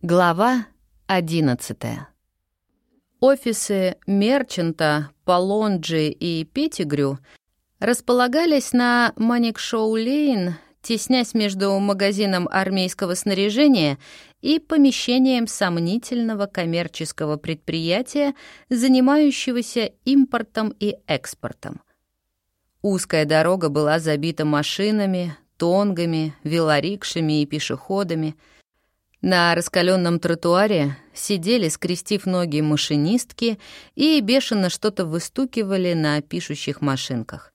Глава 11 Офисы Мерчанта, Полонджи и Петтигрю располагались на Маникшоу-Лейн, теснясь между магазином армейского снаряжения и помещением сомнительного коммерческого предприятия, занимающегося импортом и экспортом. Узкая дорога была забита машинами, тонгами, велорикшами и пешеходами — на раскаленном тротуаре сидели, скрестив ноги машинистки, и бешено что-то выстукивали на пишущих машинках.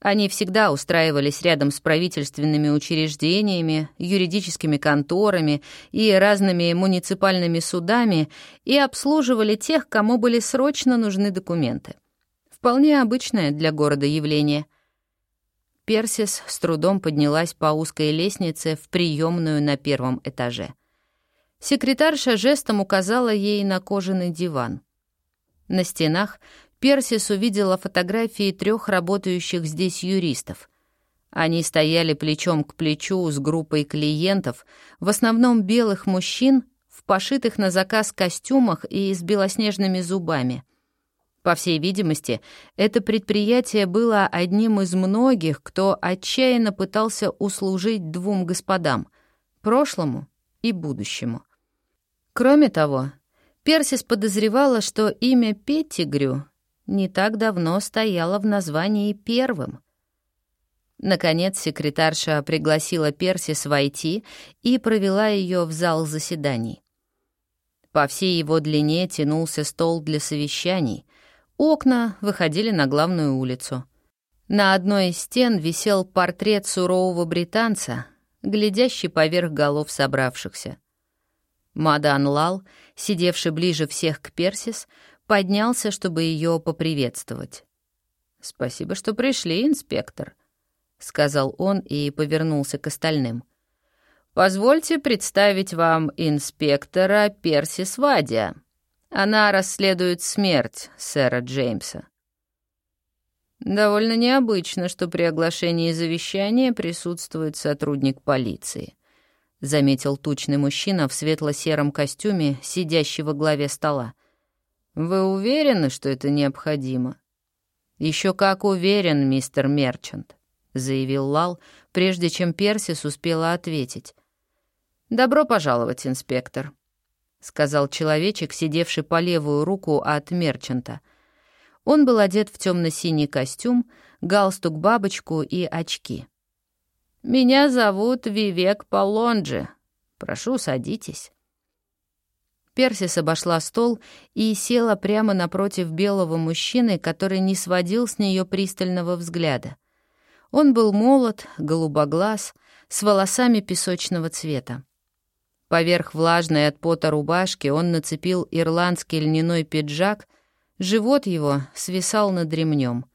Они всегда устраивались рядом с правительственными учреждениями, юридическими конторами и разными муниципальными судами и обслуживали тех, кому были срочно нужны документы. Вполне обычное для города явление. Персис с трудом поднялась по узкой лестнице в приемную на первом этаже — Секретарша жестом указала ей на кожаный диван. На стенах Персис увидела фотографии трех работающих здесь юристов. Они стояли плечом к плечу с группой клиентов, в основном белых мужчин, в пошитых на заказ костюмах и с белоснежными зубами. По всей видимости, это предприятие было одним из многих, кто отчаянно пытался услужить двум господам — прошлому и будущему — Кроме того, Персис подозревала, что имя Петтигрю не так давно стояло в названии первым. Наконец секретарша пригласила Персис войти и провела ее в зал заседаний. По всей его длине тянулся стол для совещаний. Окна выходили на главную улицу. На одной из стен висел портрет сурового британца, глядящий поверх голов собравшихся. Мадан Лал, сидевший ближе всех к Персис, поднялся, чтобы ее поприветствовать. «Спасибо, что пришли, инспектор», — сказал он и повернулся к остальным. «Позвольте представить вам инспектора Персис Вадия. Она расследует смерть сэра Джеймса». Довольно необычно, что при оглашении завещания присутствует сотрудник полиции заметил тучный мужчина в светло-сером костюме, сидящий во главе стола. «Вы уверены, что это необходимо?» Еще как уверен, мистер Мерчант», — заявил Лал, прежде чем Персис успела ответить. «Добро пожаловать, инспектор», — сказал человечек, сидевший по левую руку от Мерчанта. Он был одет в темно синий костюм, галстук-бабочку и очки. «Меня зовут Вивек Полонджи. Прошу, садитесь». Персис обошла стол и села прямо напротив белого мужчины, который не сводил с нее пристального взгляда. Он был молод, голубоглаз, с волосами песочного цвета. Поверх влажной от пота рубашки он нацепил ирландский льняной пиджак, живот его свисал над ремнем.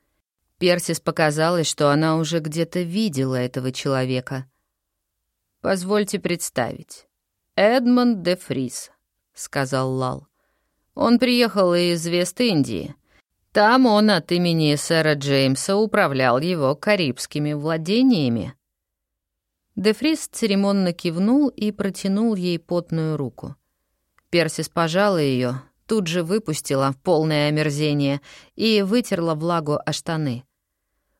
Персис показалось, что она уже где-то видела этого человека. «Позвольте представить. Эдмонд де Фрис», — сказал Лал. «Он приехал из Вест-Индии. Там он от имени сэра Джеймса управлял его карибскими владениями». Де Фрис церемонно кивнул и протянул ей потную руку. Персис пожала ее, тут же выпустила полное омерзение и вытерла влагу о штаны.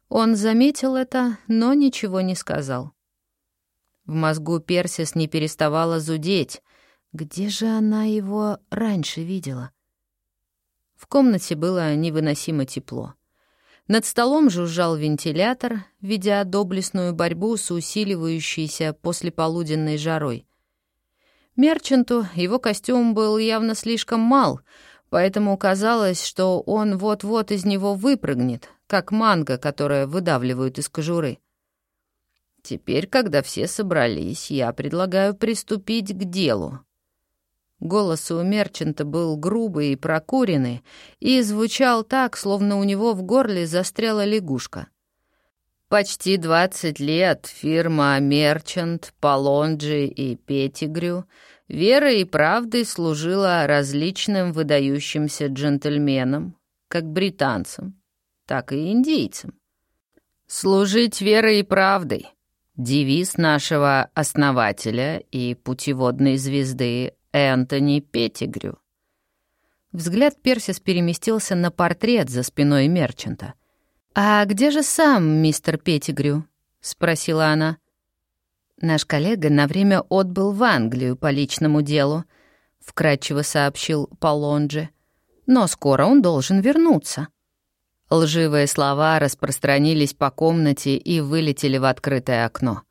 Он заметил это, но ничего не сказал. В мозгу Персис не переставала зудеть. Где же она его раньше видела? В комнате было невыносимо тепло. Над столом жужжал вентилятор, ведя доблестную борьбу с усиливающейся послеполуденной жарой. Мерчанту его костюм был явно слишком мал, поэтому казалось, что он вот-вот из него выпрыгнет, как манго, которое выдавливают из кожуры. Теперь, когда все собрались, я предлагаю приступить к делу. Голос у Мерчанта был грубый и прокуренный, и звучал так, словно у него в горле застряла лягушка. Почти двадцать лет фирма Мерчант, Полонджи и Петтигрю верой и правдой служила различным выдающимся джентльменам, как британцам, так и индейцам. «Служить верой и правдой» — девиз нашего основателя и путеводной звезды Энтони Петтигрю». Взгляд Персис переместился на портрет за спиной Мерчанта. «А где же сам мистер Петтигрю?» — спросила она. «Наш коллега на время отбыл в Англию по личному делу», — вкратчиво сообщил Полонджи. «Но скоро он должен вернуться». Лживые слова распространились по комнате и вылетели в открытое окно.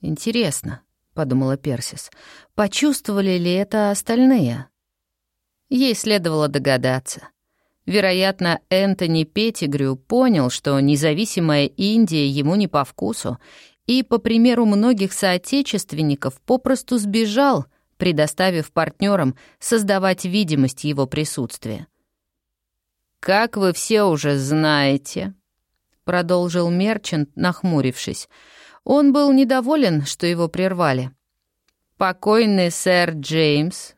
«Интересно», — подумала Персис, — «почувствовали ли это остальные?» Ей следовало догадаться. Вероятно, Энтони Петтигрю понял, что независимая Индия ему не по вкусу, и, по примеру многих соотечественников, попросту сбежал, предоставив партнерам создавать видимость его присутствия. «Как вы все уже знаете», — продолжил Мерчант, нахмурившись, он был недоволен, что его прервали. «Покойный сэр Джеймс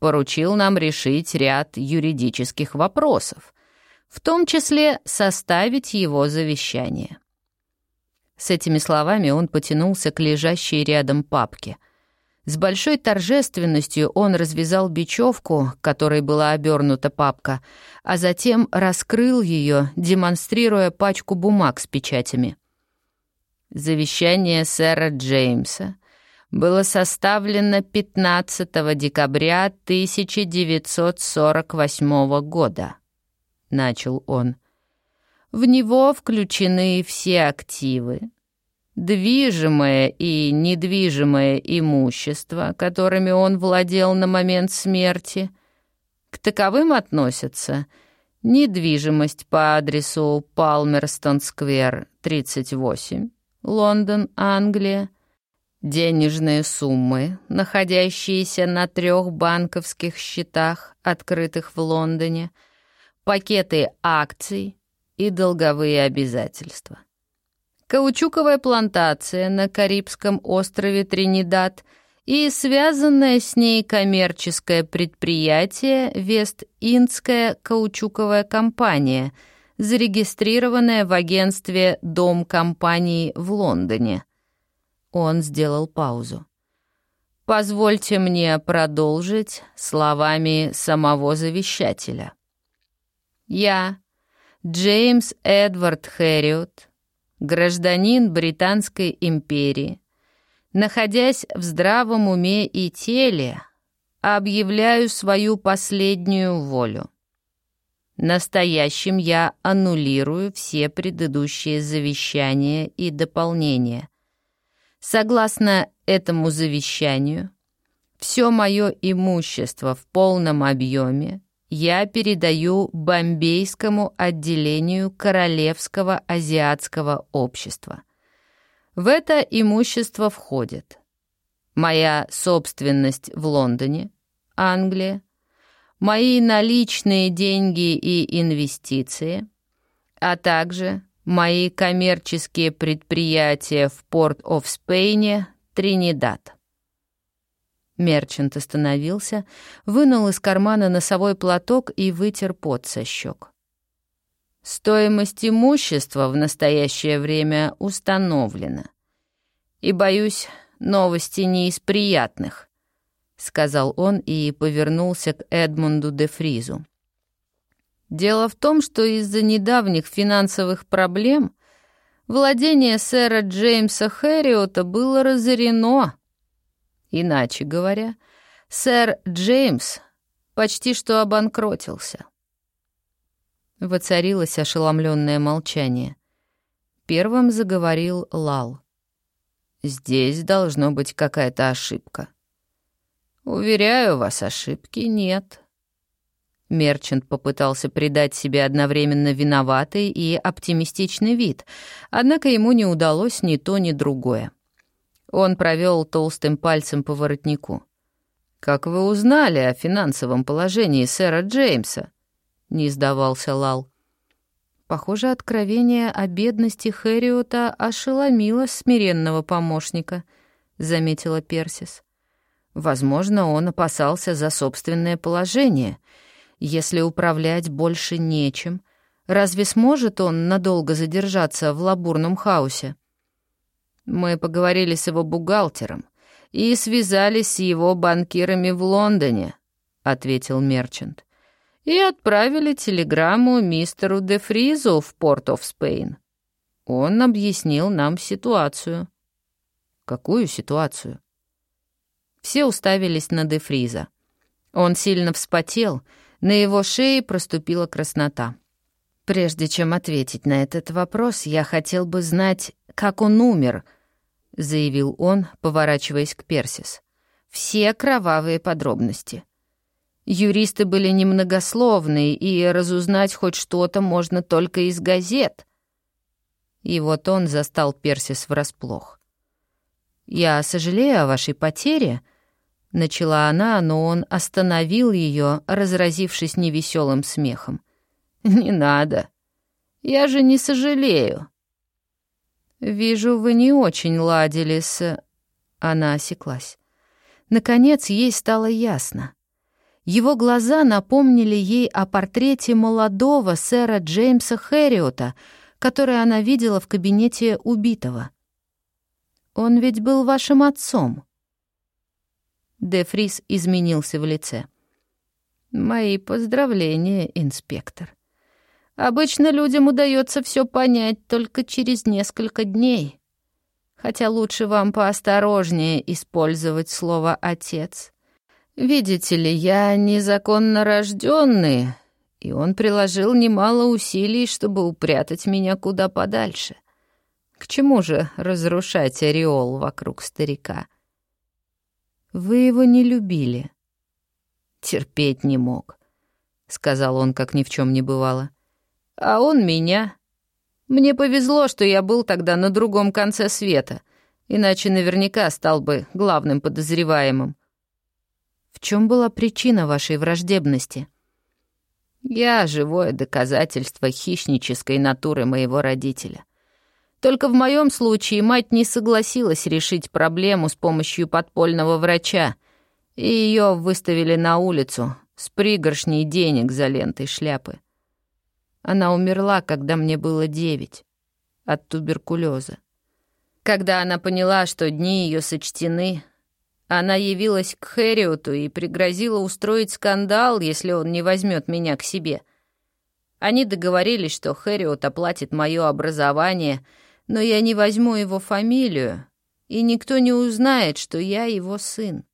поручил нам решить ряд юридических вопросов, в том числе составить его завещание». С этими словами он потянулся к лежащей рядом папке. С большой торжественностью он развязал бечевку, которой была обернута папка, а затем раскрыл ее, демонстрируя пачку бумаг с печатями. Завещание сэра Джеймса было составлено 15 декабря 1948 года, начал он. В него включены все активы, движимое и недвижимое имущество, которыми он владел на момент смерти. К таковым относятся недвижимость по адресу Палмерстон-сквер, 38, Лондон, Англия, денежные суммы, находящиеся на трех банковских счетах, открытых в Лондоне, пакеты акций, и долговые обязательства. Каучуковая плантация на Карибском острове Тринидад и связанное с ней коммерческое предприятие Вест-Индская каучуковая компания, зарегистрированная в агентстве «Дом компании» в Лондоне. Он сделал паузу. «Позвольте мне продолжить словами самого завещателя. Я, Джеймс Эдвард Хэриот, гражданин Британской империи, находясь в здравом уме и теле, объявляю свою последнюю волю. Настоящим я аннулирую все предыдущие завещания и дополнения. Согласно этому завещанию, все мое имущество в полном объеме я передаю Бомбейскому отделению Королевского азиатского общества. В это имущество входит моя собственность в Лондоне, Англия, мои наличные деньги и инвестиции, а также мои коммерческие предприятия в Порт-оф-Спейне, Тринидад. Мерчант остановился, вынул из кармана носовой платок и вытер пот со щек. Стоимость имущества в настоящее время установлена. И, боюсь, новости не из приятных, — сказал он и повернулся к Эдмунду де Фризу. Дело в том, что из-за недавних финансовых проблем владение сэра Джеймса Хэриота было разорено, Иначе говоря, сэр Джеймс почти что обанкротился. Воцарилось ошеломленное молчание. Первым заговорил Лал. «Здесь должно быть какая-то ошибка». «Уверяю вас, ошибки нет». Мерчант попытался придать себе одновременно виноватый и оптимистичный вид, однако ему не удалось ни то, ни другое. Он провел толстым пальцем по воротнику. «Как вы узнали о финансовом положении сэра Джеймса?» — не сдавался Лал. Похоже, откровение о бедности Хэриота ошеломило смиренного помощника, — заметила Персис. Возможно, он опасался за собственное положение. Если управлять больше нечем, разве сможет он надолго задержаться в лабурном хаосе? Мы поговорили с его бухгалтером. и связались с его банкирами в Лондоне», — ответил Мерчант. «И отправили телеграмму мистеру де Фризу в Порт оф Спейн. Он объяснил нам ситуацию». «Какую ситуацию?» Все уставились на де Фриза. Он сильно вспотел, на его шее проступила краснота. «Прежде чем ответить на этот вопрос, я хотел бы знать, как он умер», — заявил он, поворачиваясь к Персис. «Все кровавые подробности». Юристы были немногословны, и разузнать хоть что-то можно только из газет. И вот он застал Персис врасплох. «Я сожалею о вашей потере», Начала она, но он остановил ее, разразившись невеселым смехом. «Не надо. Я же не сожалею». «Вижу, вы не очень ладили с...» Она осеклась. Наконец, ей стало ясно. Его глаза напомнили ей о портрете молодого сэра Джеймса Хэриота, который она видела в кабинете убитого. «Он ведь был вашим отцом». Де Фрис изменился в лице. «Мои поздравления, инспектор. Обычно людям удается все понять только через несколько дней. Хотя лучше вам поосторожнее использовать слово «отец». Видите ли, я незаконно рожденный, и он приложил немало усилий, чтобы упрятать меня куда подальше. К чему же разрушать ореол вокруг старика?» Вы его не любили. Терпеть не мог, сказал он, как ни в чем не бывало. А он меня. Мне повезло, что я был тогда на другом конце света, иначе наверняка стал бы главным подозреваемым. В чем была причина вашей враждебности? Я живое доказательство хищнической натуры моего родителя. Только в моем случае мать не согласилась решить проблему с помощью подпольного врача, и ее выставили на улицу с пригоршней денег за лентой шляпы. Она умерла, когда мне было девять, от туберкулеза. Когда она поняла, что дни ее сочтены, она явилась к Хэриоту и пригрозила устроить скандал, если он не возьмет меня к себе. Они договорились, что Хэриот оплатит мое образование — но я не возьму его фамилию, и никто не узнает, что я его сын.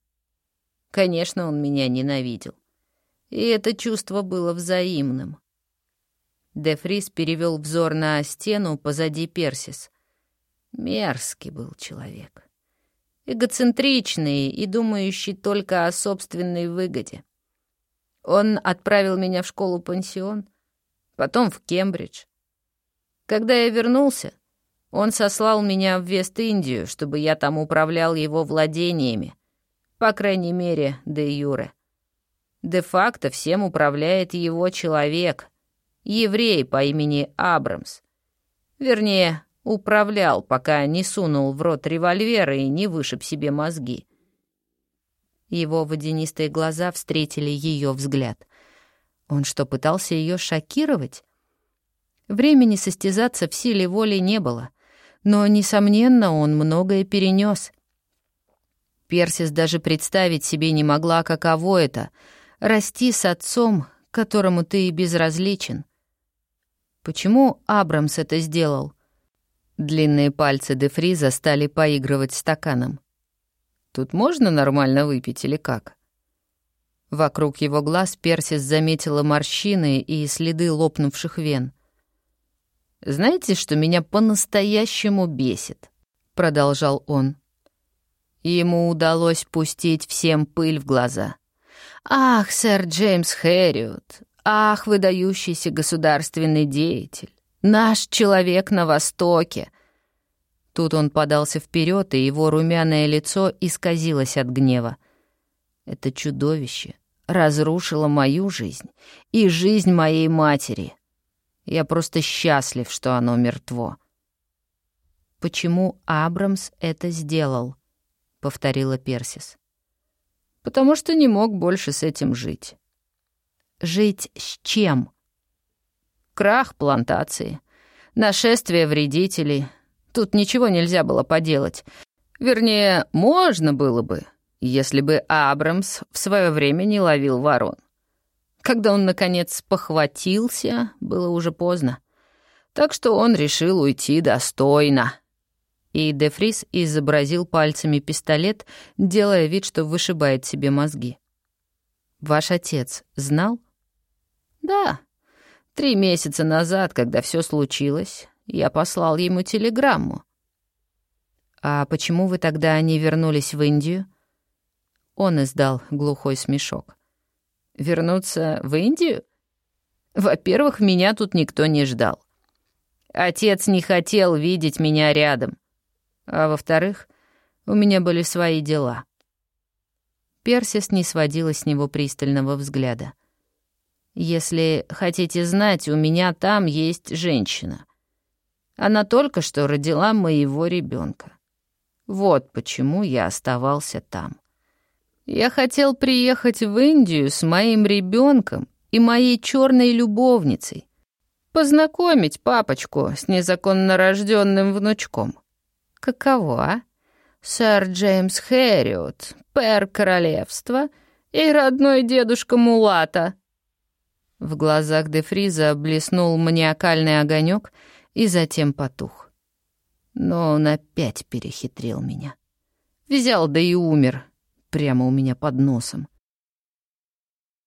Конечно, он меня ненавидел. И это чувство было взаимным. Де Фрис перевел взор на стену позади Персис. Мерзкий был человек. Эгоцентричный и думающий только о собственной выгоде. Он отправил меня в школу-пансион, потом в Кембридж. Когда я вернулся, он сослал меня в Вест-Индию, чтобы я там управлял его владениями. По крайней мере, де юре. Де-факто всем управляет его человек, еврей по имени Абрамс. Вернее, управлял, пока не сунул в рот револьвер и не вышиб себе мозги. Его водянистые глаза встретили ее взгляд. Он что, пытался ее шокировать? Времени состязаться в силе воли не было — но, несомненно, он многое перенес. Персис даже представить себе не могла, каково это — расти с отцом, которому ты и безразличен. Почему Абрамс это сделал? Длинные пальцы Дефриза стали поигрывать стаканом. Тут можно нормально выпить или как? Вокруг его глаз Персис заметила морщины и следы лопнувших вен — «Знаете, что меня по-настоящему бесит?» — продолжал он. Ему удалось пустить всем пыль в глаза. «Ах, сэр Джеймс Хэриот! Ах, выдающийся государственный деятель! Наш человек на Востоке!» Тут он подался вперед, и его румяное лицо исказилось от гнева. «Это чудовище разрушило мою жизнь и жизнь моей матери. Я просто счастлив, что оно мертво». «Почему Абрамс это сделал?» — повторила Персис. «Потому что не мог больше с этим жить». «Жить с чем?» «Крах плантации, нашествие вредителей. Тут ничего нельзя было поделать. Вернее, можно было бы, если бы Абрамс в свое время не ловил ворон. Когда он, наконец, похватился, было уже поздно. Так что он решил уйти достойно. И Дефрис изобразил пальцами пистолет, делая вид, что вышибает себе мозги. «Ваш отец знал?» «Да. Три месяца назад, когда все случилось, я послал ему телеграмму. «А почему вы тогда не вернулись в Индию?» Он издал глухой смешок. «Вернуться в Индию? Во-первых, меня тут никто не ждал. Отец не хотел видеть меня рядом. А во-вторых, у меня были свои дела». Персис не сводила с него пристального взгляда. «Если хотите знать, у меня там есть женщина. Она только что родила моего ребенка. Вот почему я оставался там. Я хотел приехать в Индию с моим ребенком и моей черной любовницей, познакомить папочку с незаконно рожденным внучком. Каково, Сэр Джеймс Хэриот, пэр королевства и родной дедушка Мулата. В глазах Дефриза блеснул маниакальный огонек и затем потух. Но он опять перехитрил меня. Взял, да и умер, прямо у меня под носом.